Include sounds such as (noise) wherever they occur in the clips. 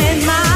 in my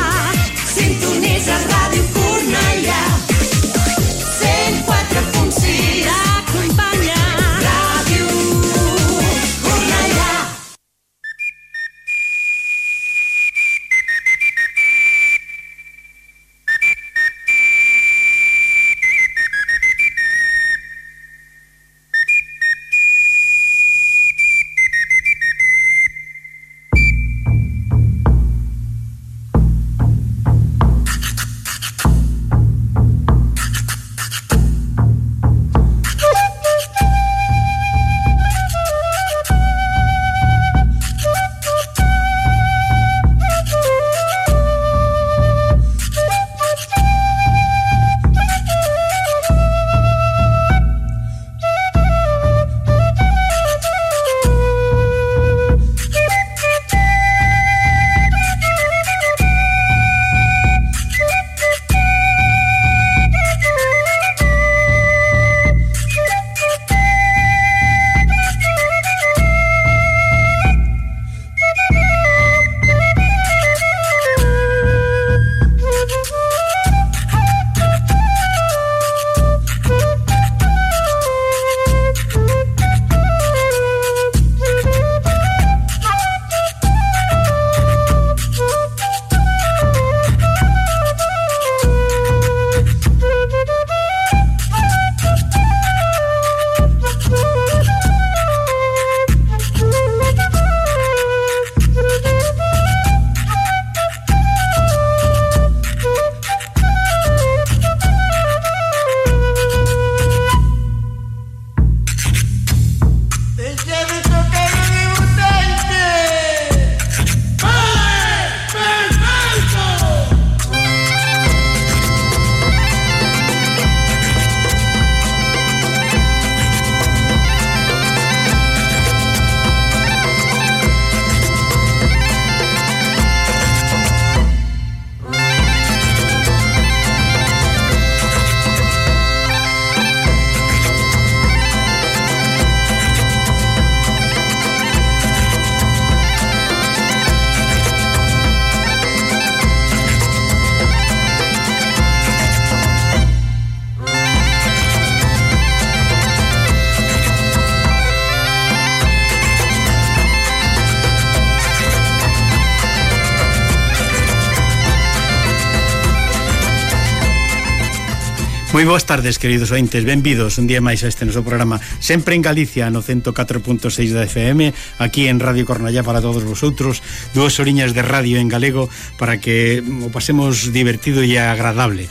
Moi boas tardes, queridos ointes, benvidos un día máis a este noso programa. Sempre en Galicia, no 104.6 da FM Aquí en Radio Cornallá para todos vosotros. Duas oriñas de radio en galego Para que mm, o pasemos divertido e agradable.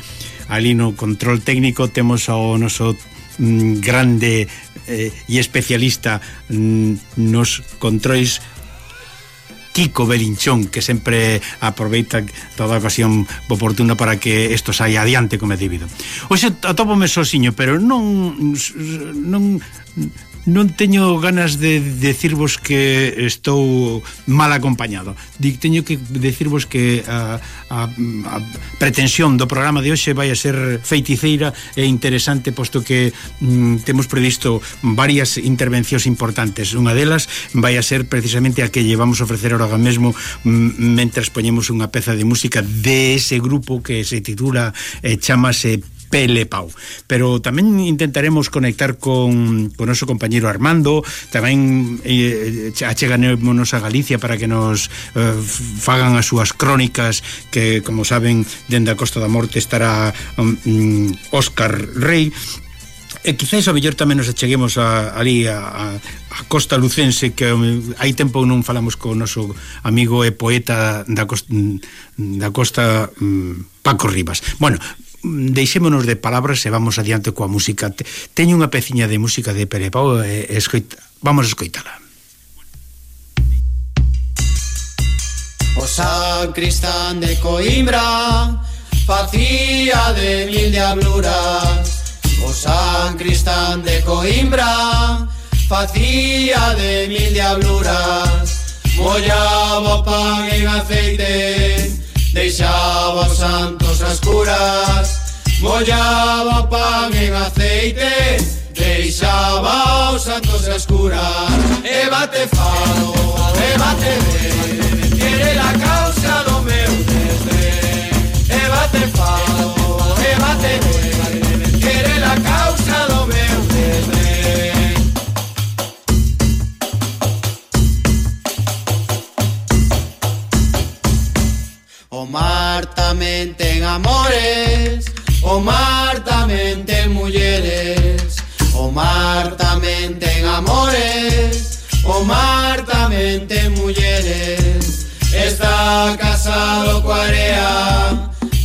Ali no control técnico temos ao noso mm, grande eh, e especialista mm, nos controis Kiko Belinchón que sempre aproveita toda a ocasión oportuna para que isto saia adiante como é debido. Oxe, atopome sosiño, pero non non non teño ganas de decirvos que estou mal acompañado. Dic teño que decirvos que a, a, a pretensión do programa de hoxe vai a ser feiticeira e interesante posto que mm, temos previsto varias intervencións importantes. Unha delas vai a ser precisamente a que llevamos a ofrecer ahora mesmo mm, mentras poñemos unha peza de música de ese grupo que se titula eh, chamase Pelepau. Pero tamén intentaremos conectar con, con noso compañeiro Armando, tamén eh, eh acheganémonos a Galicia para que nos eh, fagan as súas crónicas que, como saben, dende a Costa da Morte estará um, Óscar Rey, E quizás o mellor tamén nos acheguemos a, ali a, a Costa Lucense que eh, hai tempo non falamos co noso amigo e poeta da costa, mm, da costa mm, Paco Rivas. Bueno, deixémonos de palabras e vamos adiante coa música. Teño unha peciña de música de Pere Pau, e escoita, vamos a escoitala. O sacristán de Coimbra facía de mil diabluras. O sacristán de Coimbra facía de mil diabluras. Mollaba pan en aceite Deixaba os santos as curas Mollaba pan en aceite Deixaba os santos as curas. E bate fado, e bate ben Tiene la cara O tamén ten amores O mar tamén ten mulleres O mar tamén ten amores O mar tamén ten mulleres Está casado coa area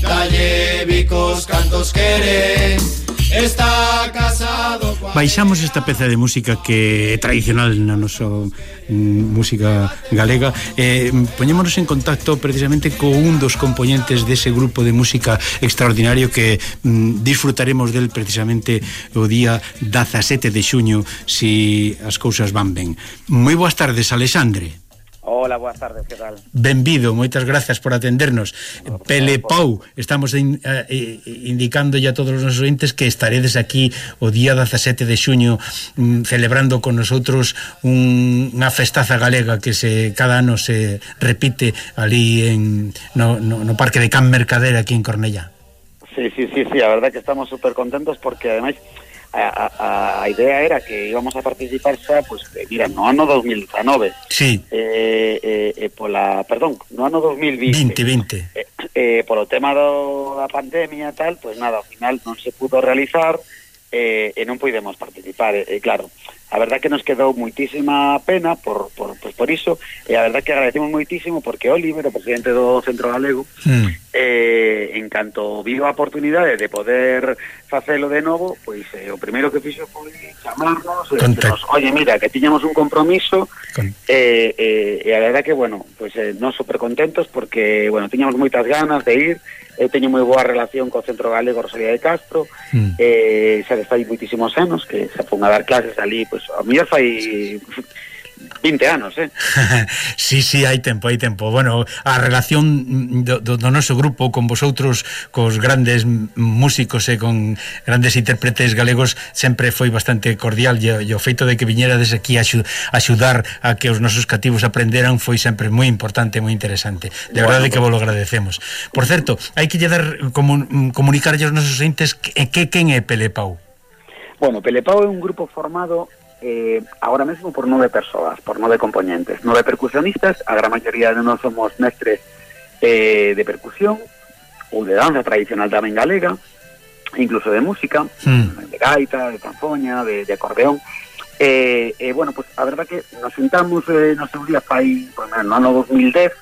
Dalle bicos cantos queres Está casado Baixamos esta peza de música que é tradicional na nosa mm, música galega. Eh, Poñémonos en contacto precisamente co un dos componentes dese grupo de música extraordinario que mm, disfrutaremos del precisamente o día 17 de xuño si as cousas van ben. Moi boas tardes, Alexandre. Hola, boas tardes, que tal? Benvido, moitas gracias por atendernos. Bueno, Pelepau, estamos in, eh, eh, indicando ya a todos os nosos entes que estaredes aquí o día 17 de xuño mm, celebrando con nosotros un, unha festaza galega que se cada ano se repite ali en, no, no, no Parque de Can Mercader aquí en Cornella. Sí, sí, sí, sí, a verdad que estamos super contentos porque ademais... Además a, a, a idea era que íbamos a participar xa, pues, eh, mira, no ano 2019. Sí. Eh, eh, eh, pola, perdón, no ano 2020. 2020. Eh, eh, polo tema do, da pandemia tal, pues nada, ao final non se pudo realizar eh, e non podemos participar, eh, claro a verdad que nos quedou muitísima pena por, por, pues por iso e a verdad que agradecemos muitísimo porque Oliver, o presidente do Centro Galego mm. eh, en canto viu a oportunidade de poder facelo de novo pois eh, o primeiro que fixo foi chamarnos eh, e nos, oye mira, que tiñamos un compromiso Con... eh, eh, e a verdad que bueno pois, eh, non super contentos porque bueno, tiñamos moitas ganas de ir eu teño moi boa relación co Centro Galego Rosalía de Castro mm. eh, xa que moitísimos anos que se pon a dar clases ali pois, a mellor fai 20 anos, eh? (laughs) sí, sí, hai tempo, hai tempo. Bueno, a relación do, do, do noso grupo con vosotros, cos grandes músicos e con grandes intérpretes galegos sempre foi bastante cordial e, e o feito de que viñerades aquí a axudar a que os nosos cativos aprenderan foi sempre moi importante, moi interesante. De bueno, verdade que vos lo agradecemos. Por certo, hai que lle dar comun, comunicarlle aos nosos entes que, que quen é Pelepau. Bueno, Pelepau é un grupo formado eh, ahora mesmo por nove persoas, por nove componentes, nove percusionistas, a gran maioría de nós somos mestres eh, de percusión ou de danza tradicional tamén galega, incluso de música, mm. de gaita, de canfoña, de, de acordeón. Eh, eh, bueno, pues a verdad que nos juntamos eh, no seu día fai, pues, no ano 2010,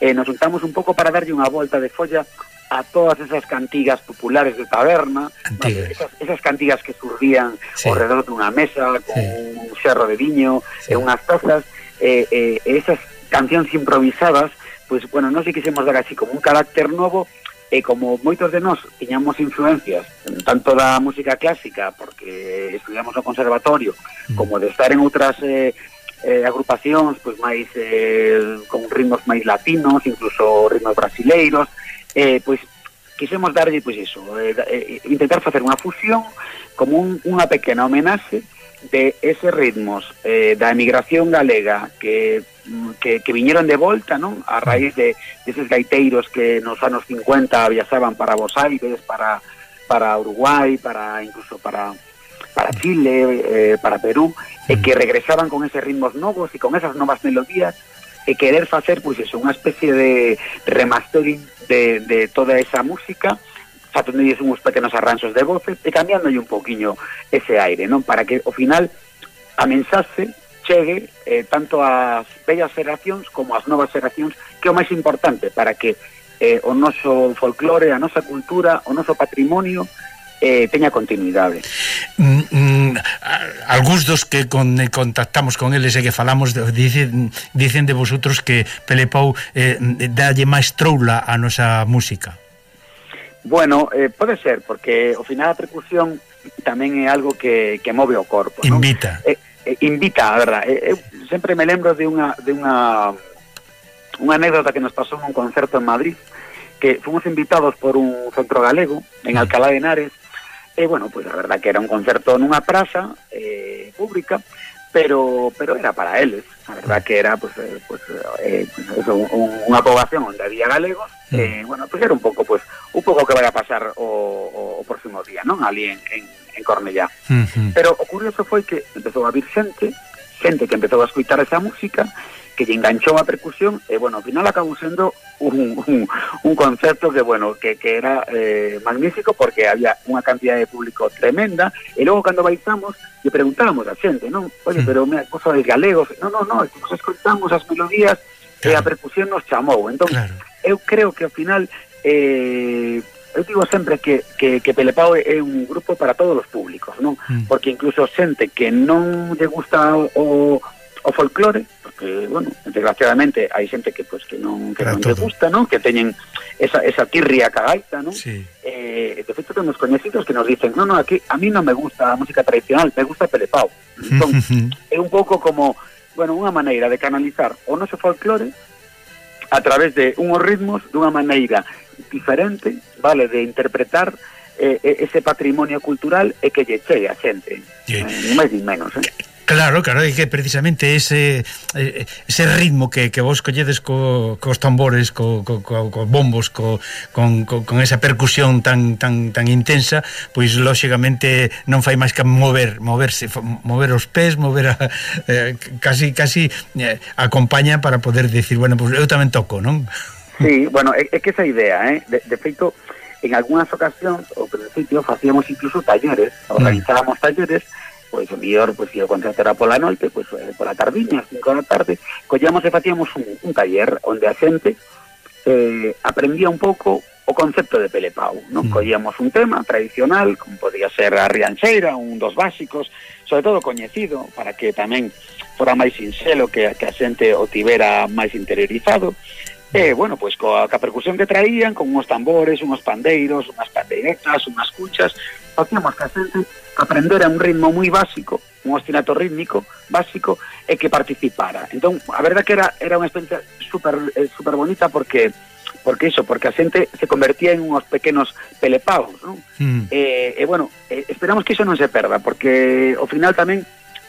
eh, nos juntamos un pouco para darlle unha volta de folla a todas esas cantigas populares de taberna, esas, esas cantigas que surgían sí. alrededor redor dunha mesa con sí. un xerro de viño sí. e unhas tazas, eh, eh, esas cancións improvisadas, pois, pues, bueno, non se quisemos dar así como un carácter novo, e eh, como moitos de nós tiñamos influencias tanto da música clásica porque estudiamos no conservatorio mm. como de estar en outras eh, eh, agrupacións pois máis eh, con ritmos máis latinos, incluso ritmos brasileiros, eh, pois quisemos darlle pois iso, eh, eh, intentar facer unha fusión como un, unha pequena homenaxe de ese ritmos eh, da emigración galega que, mm, que, que viñeron de volta, non? A raíz de, de eses gaiteiros que nos anos 50 viaxaban para Bos Aires, para, para Uruguai, para incluso para, para Chile, eh, para Perú, e que regresaban con eses ritmos novos e con esas novas melodías e querer facer pois eso, unha especie de remastering de, de toda esa música facéndolles uns pequenos arranxos de voces e cambiándolle un poquinho ese aire, non? Para que ao final a mensaxe chegue eh, tanto ás vellas xeracións como ás novas xeracións, que é o máis importante para que eh, o noso folclore, a nosa cultura, o noso patrimonio eh, teña continuidade. Mm, mm, algúns dos que con, eh, contactamos con eles e que falamos dicen, dicen de vosotros que Pele Pou eh, dalle máis troula a nosa música. Bueno, eh, pode ser, porque ao final a percusión tamén é algo que, que move o corpo. Invita. Non? Eh, eh, invita, a verdad. Eh, eu sempre me lembro de unha, de unha, unha anécdota que nos pasou nun concerto en Madrid, que fomos invitados por un centro galego en ah. Alcalá de Henares E, bueno, pues a verdad que era un concerto nunha praza eh, pública, pero pero era para eles. A verdad que era pues, eh, pues, eh, pues eso, un, unha poboación onde había galegos, mm. eh, bueno, pues era un pouco pues un pouco que vai a pasar o, o, o próximo día, non? Ali en, en, en Cornellá. Mm -hmm. Pero o curioso foi que empezou a vir xente, xente que empezou a escuitar esa música que lle enganchou a percusión e, bueno, ao final acabou sendo un, un, un concerto que, bueno, que, que era eh, magnífico porque había unha cantidad de público tremenda e logo cando baixamos lle preguntábamos a xente, non? Oye, pero me cosa de galegos, non, non, non, nos escoltamos as melodías claro. e a percusión nos chamou. Entón, claro. eu creo que ao final eh, eu digo sempre que, que, que Pelepao é un grupo para todos os públicos, non? Mm. Porque incluso xente que non lle gusta o, o folclore, porque, bueno, desgraciadamente hai xente que pues, que non que non gusta, non? Que teñen esa, esa tirria cagaita, non? Sí. Eh, de feito, temos coñecidos que nos dicen non, non, aquí a mí non me gusta a música tradicional, me gusta Pelepao." Entón, (laughs) é un pouco como, bueno, unha maneira de canalizar o noso folclore a través de unhos ritmos dunha maneira diferente, vale, de interpretar eh, ese patrimonio cultural e que lle chegue a xente, yeah. eh, máis nin menos, eh? Claro, claro, é que precisamente ese eh, ese ritmo que, que vos colledes co, cos tambores, co, co, co, co bombos, co, con, co, con esa percusión tan tan tan intensa, pois lóxicamente non fai máis que mover, moverse, mover os pés, mover a, eh, casi casi eh, acompaña para poder decir, bueno, pois eu tamén toco, non? Sí, bueno, é, é que esa idea, eh? De, de feito, en algunhas ocasións, ao principio, facíamos incluso talleres, mm. organizábamos mm. talleres, pois o mellor pois, se o concerto era pola noite, pois eh, pola tardiña, cinco da tarde, collamos e facíamos un, un taller onde a xente eh, aprendía un pouco o concepto de Pelepau, non? Mm. Collíamos un tema tradicional, como podía ser a rianxeira, un dos básicos, sobre todo coñecido, para que tamén fora máis sinxelo que, que a xente o tivera máis interiorizado, E, eh, bueno, pois coa, coa percusión que traían, con uns tambores, unos pandeiros, unhas pandeiretas, unhas cuchas, facíamos que a xente aprender a un ritmo moi básico, un ostinato rítmico básico, e que participara. Entón, a verdad que era, era unha experiencia super, eh, super bonita porque porque iso, porque a xente se convertía en uns pequenos pelepaos, non? Mm. E, eh, eh, bueno, eh, esperamos que iso non se perda, porque ao final tamén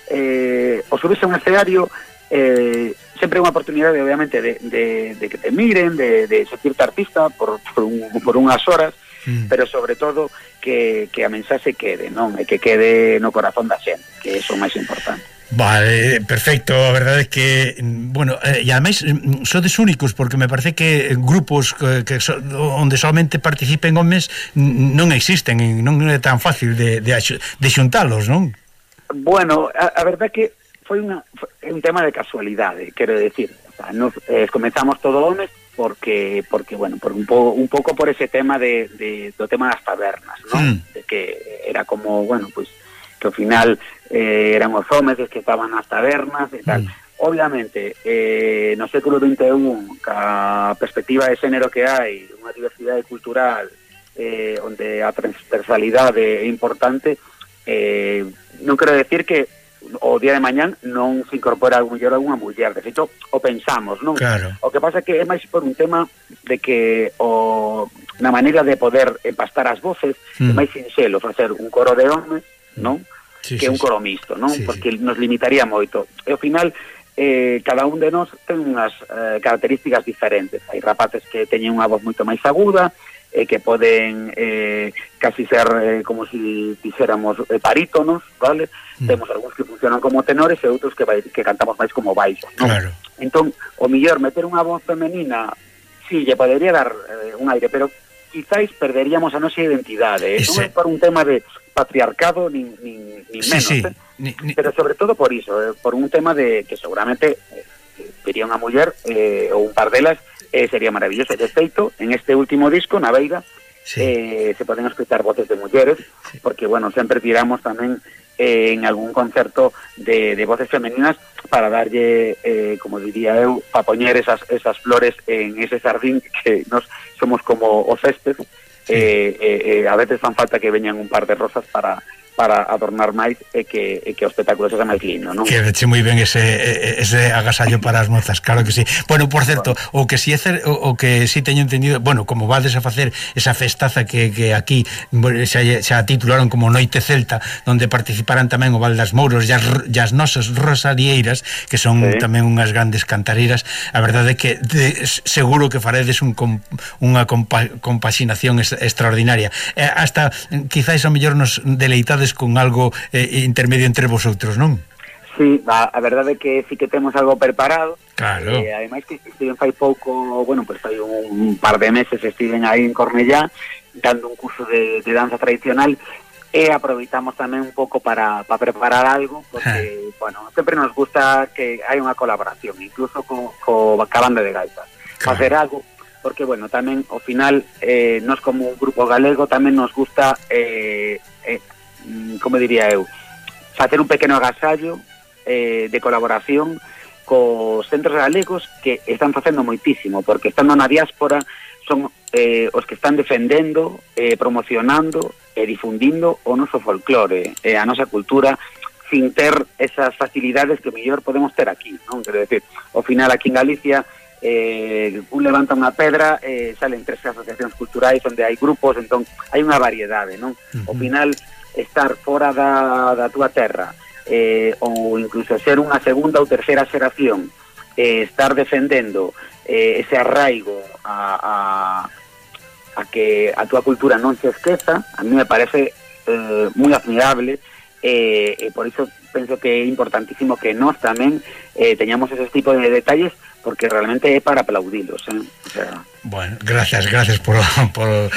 eh, o subirse a un escenario eh, sempre é unha oportunidade obviamente de, de, de que te miren, de, de sentirte artista por, por, un, por unhas horas mm. pero sobre todo que, que a mensaxe quede, non? E que quede no corazón da xente, que eso é o máis importante. Vale, perfecto, a verdade é que bueno, eh, e ademais mm, sodes únicos porque me parece que grupos que, que so, onde solamente participen homes non existen, non é tan fácil de, de, de xuntalos, non? Bueno, a, a verdade que foi, unha, foi un tema de casualidade, quero decir, o sea, nos, eh, comenzamos todo homes porque porque bueno por un pouco un pouco por ese tema de, de do tema das tabernas ¿no? Mm. de que era como bueno pues que ao final eh, eran os homes que estaban nas tabernas e tal mm. Obviamente, eh, no século XXI, ca perspectiva de xénero que hai, unha diversidade cultural, eh, onde a transversalidade é importante, eh, non quero decir que o día de mañán non se incorpora algún mellor algunha muller, de feito, o pensamos, non? Claro. O que pasa que é máis por un tema de que o na maneira de poder empastar as voces mm. é hmm. máis sinxelo facer un coro de homes, non? Sí, que sí, un coro mixto, non? Sí, Porque sí. nos limitaría moito. E ao final eh, cada un de nós ten unhas eh, características diferentes. Hai rapaces que teñen unha voz moito máis aguda, eh, que poden eh, casi ser eh, como si dixéramos eh, parítonos, vale? mm. temos algúns que funcionan como tenores e outros que vai, que cantamos máis como baixos, non? Claro. Entón, o millor meter unha voz femenina, si, sí, lle podería dar eh, un aire, pero quizáis perderíamos a nosa identidade. Ese... Non é por un tema de patriarcado nin, nin, nin menos, sí, sí. Eh? Ni, ni... pero sobre todo por iso, eh, por un tema de que seguramente eh, unha muller eh, ou un par delas eh, sería maravilloso. De feito, en este último disco, na Veiga, sí. eh, se poden escutar voces de mulleres, sí. porque, bueno, sempre tiramos tamén eh, en algún concerto de, de voces femeninas para darlle, eh, como diría eu, para poñer esas, esas flores en ese jardín que nos somos como o césped, sí. eh, eh, eh, a veces fan falta que veñan un par de rosas para para adornar máis e que, e que o espectáculo sexa máis lindo, non? Que veche moi ben ese, ese agasallo para as mozas, claro que sí. Bueno, por certo, bueno. o que si é cer, o, o que si teño entendido, bueno, como vades a facer esa festaza que, que aquí xa, xa titularon como Noite Celta, onde participarán tamén o Val das Mouros e as, e as nosas rosarieiras, que son sí. tamén unhas grandes cantareiras, a verdade é que de, seguro que faredes un, com, unha compa, compaxinación extraordinaria. Eh, hasta quizáis o mellor nos deleitades contades con algo eh, intermedio entre vosotros, non? Sí, a, a verdade é que sí que temos algo preparado Claro. Eh, ademais que estiven fai pouco, bueno, pues fai un par de meses estiven aí en Cornellá dando un curso de, de danza tradicional e aproveitamos tamén un pouco para, para preparar algo porque, bueno, sempre nos gusta que hai unha colaboración, incluso co, co a banda de gaitas. Claro. Facer algo porque, bueno, tamén, ao final, eh, nos como un grupo galego tamén nos gusta eh, eh, Mm, como diría eu, facer un pequeno agasallo eh, de colaboración cos centros galegos que están facendo moitísimo, porque estando na diáspora son eh, os que están defendendo, eh, promocionando e difundindo o noso folclore, e eh, a nosa cultura sin ter esas facilidades que mellor podemos ter aquí, non? Quero decir, ao final aquí en Galicia eh, un levanta unha pedra eh, salen tres asociacións culturais onde hai grupos, entón hai unha variedade, non? Ao final estar fora da, da túa terra eh, ou incluso ser unha segunda ou terceira xeración eh, estar defendendo eh, ese arraigo a, a, a que a túa cultura non se esqueza a mí me parece eh, moi admirable eh, e por iso penso que é importantísimo que nós tamén eh, teñamos esos tipo de detalles porque realmente é para aplaudilos, eh? o sea, Bueno, gracias, gracias por, (laughs) por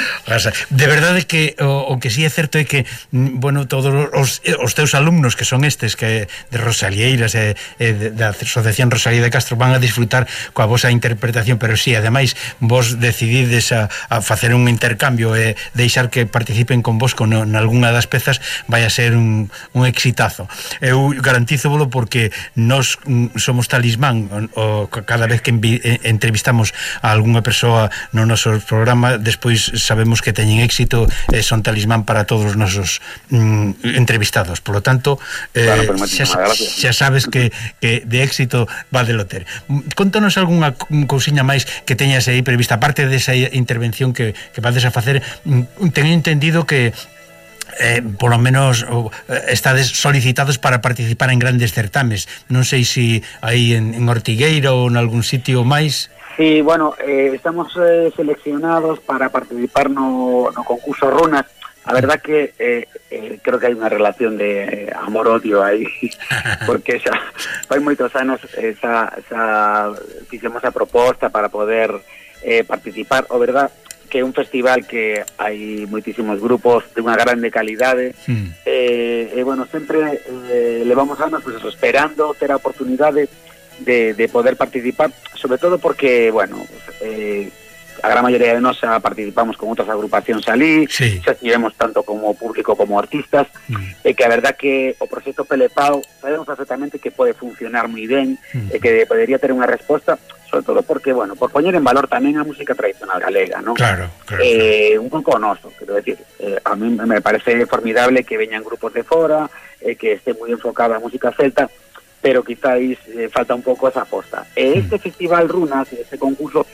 De verdade que o, o que sí é certo é que mm, bueno, todos os, eh, os teus alumnos que son estes que de Rosalieiras e, eh, eh, e da Asociación Rosalía de Castro van a disfrutar coa vosa interpretación, pero sí, ademais vos decidides a, a facer un intercambio e deixar que participen con vos con algunha das pezas vai a ser un, un exitazo. Eu garantízovolo porque nós mm, somos talismán o, o, cada vez que eh, entrevistamos a algunha persoa no noso programa, despois sabemos que teñen éxito e son talismán para todos os nosos mm, entrevistados. Por lo tanto, eh, claro, xa, xa sabes que, que de éxito va de loter. Contanos algunha cousiña máis que teñas aí prevista, aparte desa intervención que, que vades a facer, mm, teño entendido que eh, por lo menos eh, estades solicitados para participar en grandes certames. Non sei se si aí en, en Ortigueiro ou en algún sitio máis... Sí, bueno, eh, estamos eh, seleccionados para participar no, no concurso Runas. A verdad que eh, eh, creo que hai unha relación de eh, amor-odio aí (laughs) porque xa fai moitos anos eh, xa, xa fixemos a proposta para poder eh, participar, o verdad que é un festival que hai moitísimos grupos de unha grande calidade mm. eh, e bueno, sempre eh, levamos anos pues, esperando ter a oportunidade de, de poder participar sobre todo porque, bueno eh, a gran maioría de nós participamos con outras agrupacións ali sí. xa estivemos tanto como público como artistas mm. e que a verdad que o proxecto Pelepao sabemos perfectamente que pode funcionar moi ben mm. e que podería ter unha resposta sobre todo porque, bueno, por poñer en valor tamén a música tradicional galega, non? Claro, claro. eh, un pouco noso, quero decir, eh, a mí me parece formidable que veñan grupos de fora, eh, que esté moi enfocada a música celta, pero quizáis eh, falta un pouco esa aposta. E este festival Runas, este concurso,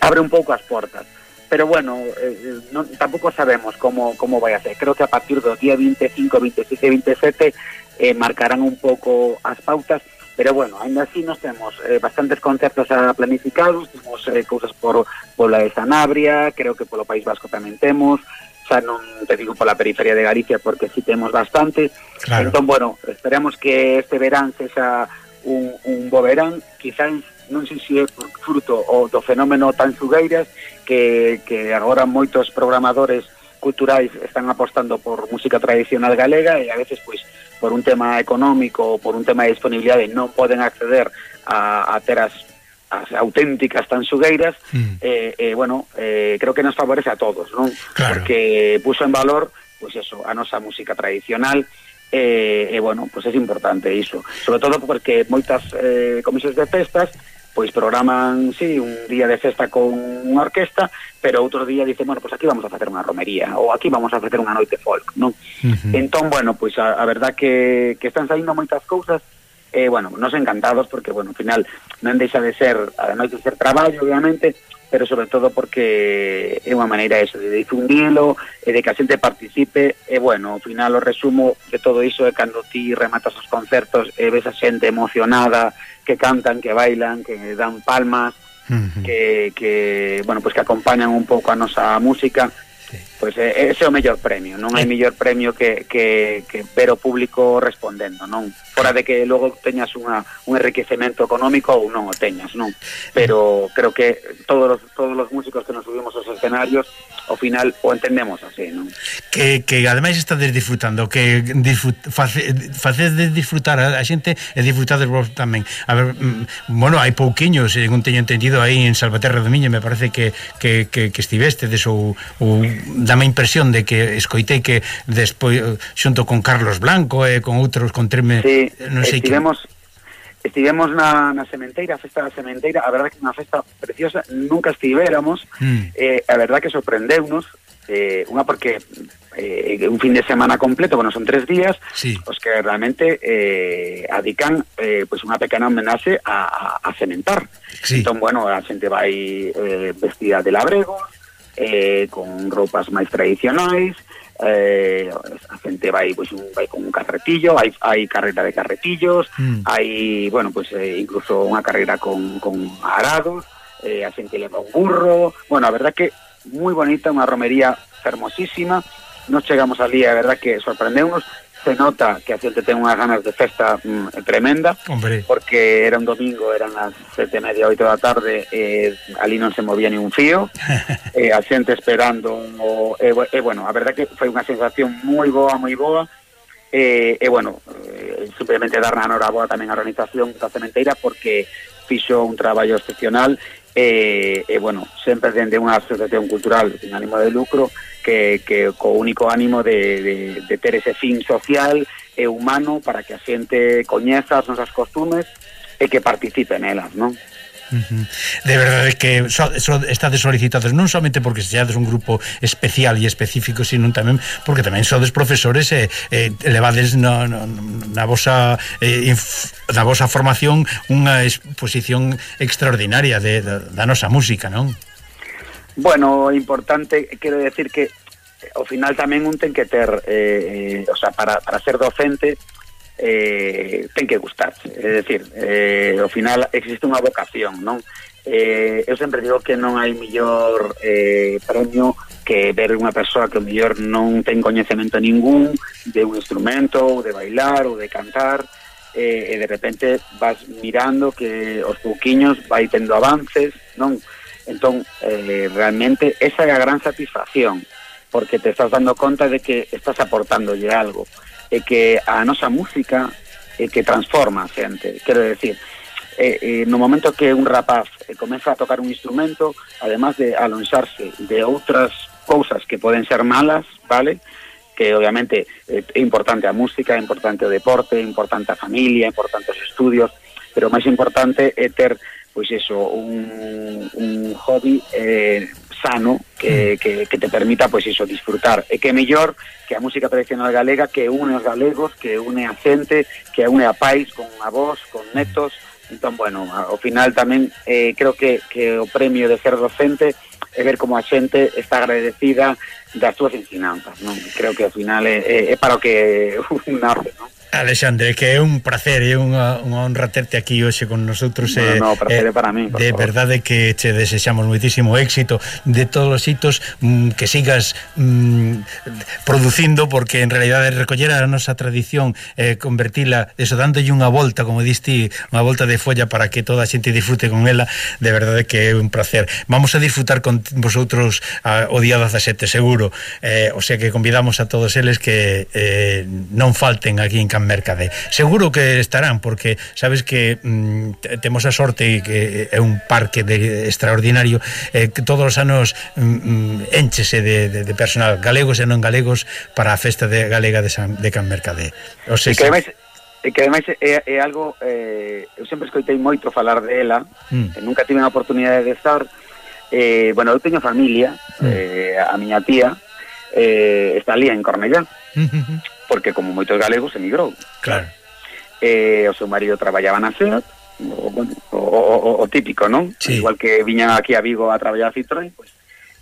abre un pouco as portas. Pero bueno, eh, non, tampouco sabemos como, como vai a ser. Creo que a partir do día 25, 27 e 27 eh, marcarán un pouco as pautas, pero bueno, ainda así nos temos eh, bastantes concertos a planificados, temos eh, cousas por Pola de Sanabria, creo que polo País Vasco tamén temos, xa non te digo pola periferia de Galicia porque si sí temos bastante. Claro. Entón, bueno, esperamos que este verán sexa un, un bo verán, quizás non sei se é fruto o do fenómeno tan xugueiras que, que agora moitos programadores culturais están apostando por música tradicional galega e a veces pois por un tema económico ou por un tema de disponibilidade non poden acceder a, a ter as, as auténticas tanxugueiras mm. eh, eh, bueno, eh, creo que nos favorece a todos non claro. porque puso en valor pois eso, a nosa música tradicional e, eh, eh, bueno, pois é importante iso sobre todo porque moitas eh, comisións de festas pois programan, sí, un día de festa con unha orquesta, pero outro día dicen, bueno, pois aquí vamos a facer unha romería, ou aquí vamos a facer unha noite folk, non? Uh -huh. Entón, bueno, pois a, a verdad que, que están saindo moitas cousas, eh, bueno, nos encantados porque, bueno, ao final non deixa de ser, ademais de ser traballo, obviamente, pero sobre todo porque é unha maneira eso, de difundilo e eh, de que a xente participe. E bueno, ao final o resumo de todo iso é cando ti rematas os concertos e ves a xente emocionada que cantan, que bailan, que dan palmas que, que bueno, pues que acompañan un pouco a nosa música. Sí. Pois eh, ese é o mellor premio, non hai mellor premio que, que, que ver o público respondendo, non? Fora de que logo teñas unha, un enriquecemento económico ou non o teñas, non? Pero creo que todos os, todos os músicos que nos subimos aos escenarios ao final o entendemos así, non? Que, que ademais estades disfrutando, que disfrut, face, facedes disfrutar a, a xente e disfrutades vos tamén. A ver, mm, bueno, hai pouquiños, eh, según teño entendido, aí en Salvaterra do Miño, me parece que, que, que, que estivestedes ou, ou dame impresión de que escoitei que despois eh, xunto con Carlos Blanco e con outros, con Treme... Sí, non sei estivemos... Que estivemos na, na sementeira, a festa da sementeira, a verdade que unha festa preciosa, nunca estivéramos, mm. eh, a verdade que sorprendeunos, eh, unha porque eh, un fin de semana completo, bueno, son tres días, sí. os que realmente eh, adican eh, pues unha pequena homenaxe a, a, a cementar. Sí. Entón, bueno, a xente vai eh, vestida de labrego, eh, con roupas máis tradicionais, eh, a xente vai pois un, vai con un carretillo, hai hai carreira de carretillos, mm. hai, bueno, pois eh, incluso unha carreira con con arados, eh, a xente leva un burro. Bueno, a verdad que moi bonita, unha romería fermosísima. Nos chegamos ali, a verdad que sorprendeunos se nota que a xente ten unhas ganas de festa mm, tremenda Hombre. porque era un domingo, eran as sete e media, oito da tarde e ali non se movía ni un fío (laughs) e a xente esperando o, e, eh, bueno, a verdad que foi unha sensación moi boa, moi boa e, e bueno, eh, simplemente dar na enhoraboa tamén a organización da cementeira porque fixo un traballo excepcional e, e bueno, sempre dende unha asociación cultural sin ánimo de lucro que, que co único ánimo de, de, de ter ese fin social e humano para que a xente coñeza as nosas costumes e que participe nelas, non? De verdade que so, so, estades solicitados non somente porque seades un grupo especial e específico, sino tamén porque tamén sodes profesores e, e levades na, na, na vosa eh, inf, na vosa formación unha exposición extraordinaria de, da, da nosa música, non? Bueno, importante, quero decir que eh, ao final tamén un ten que ter eh, eh, o sea, para, para ser docente eh, ten que gustar É dicir, eh, ao final existe unha vocación, non? Eh, eu sempre digo que non hai millor eh, premio que ver unha persoa que o mellor non ten coñecemento ningún de un instrumento, ou de bailar, ou de cantar, eh, e de repente vas mirando que os pouquiños vai tendo avances, non? Entón, eh, realmente, esa é a gran satisfacción, porque te estás dando conta de que estás aportándolle algo é que a nosa música é que transforma a xente, quero decir, eh, eh, no momento que un rapaz eh, comeza a tocar un instrumento, además de alonxarse de outras cousas que poden ser malas, vale? que obviamente eh, é importante a música, é importante o deporte, é importante a familia, é importante os estudios, pero o máis importante é ter pois eso, un, un hobby eh, sano que, mm. que, que te permita pois iso disfrutar. E que mellor que a música tradicional galega que une os galegos, que une a xente que une a pais con a voz, con netos. Entón, bueno, ao final tamén eh, creo que, que o premio de ser docente e ver como a xente está agradecida das túas ensinanzas, non? Creo que ao final é, é, é para o que un (laughs) nace, non? Alexandre, que é un placer e unha, unha honra terte aquí hoxe con nosotros no, eh, no, placer eh, para mí, De favor. verdade que che desexamos moitísimo éxito de todos os hitos mm, que sigas mm, producindo porque en realidad recoller a nosa tradición eh, convertila, eso, dándolle unha volta como diste, unha volta de folla para que toda a xente disfrute con ela de verdade que é un placer. Vamos a disfrutar con con vosotros a, o día 17 seguro. Eh, o sea que convidamos a todos eles que eh, non falten aquí en Can Mercade seguro que estarán porque sabes que mm, temos a sorte que eh, é un parque de, extraordinario eh, que todos os anos mm, mm enchese de, de, de personal galegos e non galegos para a festa de galega de, San, de Can Mercade o sea, e que ademais, e que ademais é, é algo eh, eu sempre escoitei moito falar dela mm. nunca tive a oportunidade de estar eh, bueno, eu teño familia, eh, a miña tía eh, está ali en Cornellá, porque como moitos galegos emigrou. Claro. Eh, o seu marido traballaba na SEAT, o, bueno, o, o, o típico, non? Sí. Igual que viñan aquí a Vigo a traballar a Citroën, pues,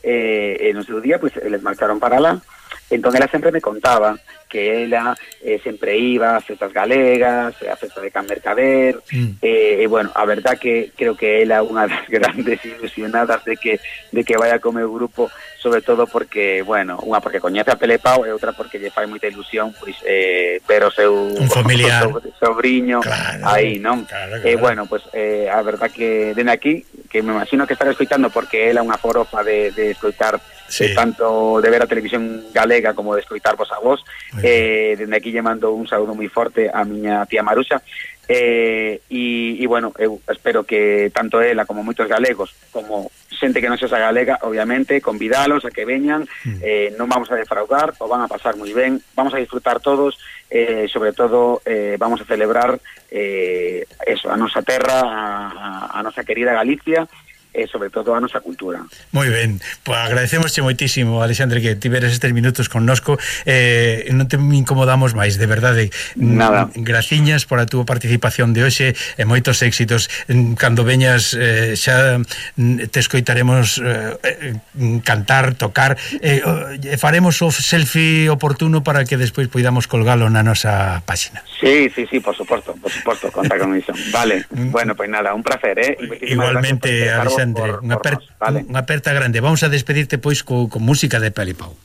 eh, en o seu día, pues, eles marcharon para lá, Entón ela sempre me contaba que ela ah, eh, sempre iba a festas galegas, eh, a festa de Can Mercader, mm. eh, e bueno, a verdad que creo que ela é unha das (laughs) grandes ilusionadas de que de que vaya co meu grupo, sobre todo porque, bueno, unha porque coñece a Pelepau e outra porque lle fai moita ilusión pois, eh, ver o seu Un familiar. (laughs) O seu sobrinho claro, aí, non? Claro, claro. E eh, bueno, pues eh, a verdad que dende aquí, que me imagino que estará escoitando porque ela é unha forofa de, de escoitar sí. tanto de ver a televisión galega como de escoitar vos a vos. Eh, dende aquí lle mando un saúdo moi forte a miña tía Maruxa. Eh, e, e bueno, eu espero que tanto ela como moitos galegos como xente que non sexa galega, obviamente, convidalos a que veñan, mm. eh, non vamos a defraudar, o van a pasar moi ben, vamos a disfrutar todos, eh, sobre todo eh, vamos a celebrar eh, eso, a nosa terra, a, a, a nosa querida Galicia, e sobre todo a nosa cultura. Moi ben, pois agradecemosche moitísimo Alexandre que tiveres estes minutos connosco eh, non te incomodamos máis, de verdade Nada. graciñas por a túa participación de hoxe e moitos éxitos mm, cando veñas eh, xa mm, te escoitaremos eh, eh cantar, tocar eh, e eh, faremos o selfie oportuno para que despois poidamos colgalo na nosa páxina. Sí, sí, sí, por suposto, por suposto, conta con iso. Vale, (laughs) bueno, pois pues nada, un placer, eh? Igualmente, Alexandre grande, por, unha, por, per, vale. unha aperta grande. Vamos a despedirte pois co, con música de Pelipau.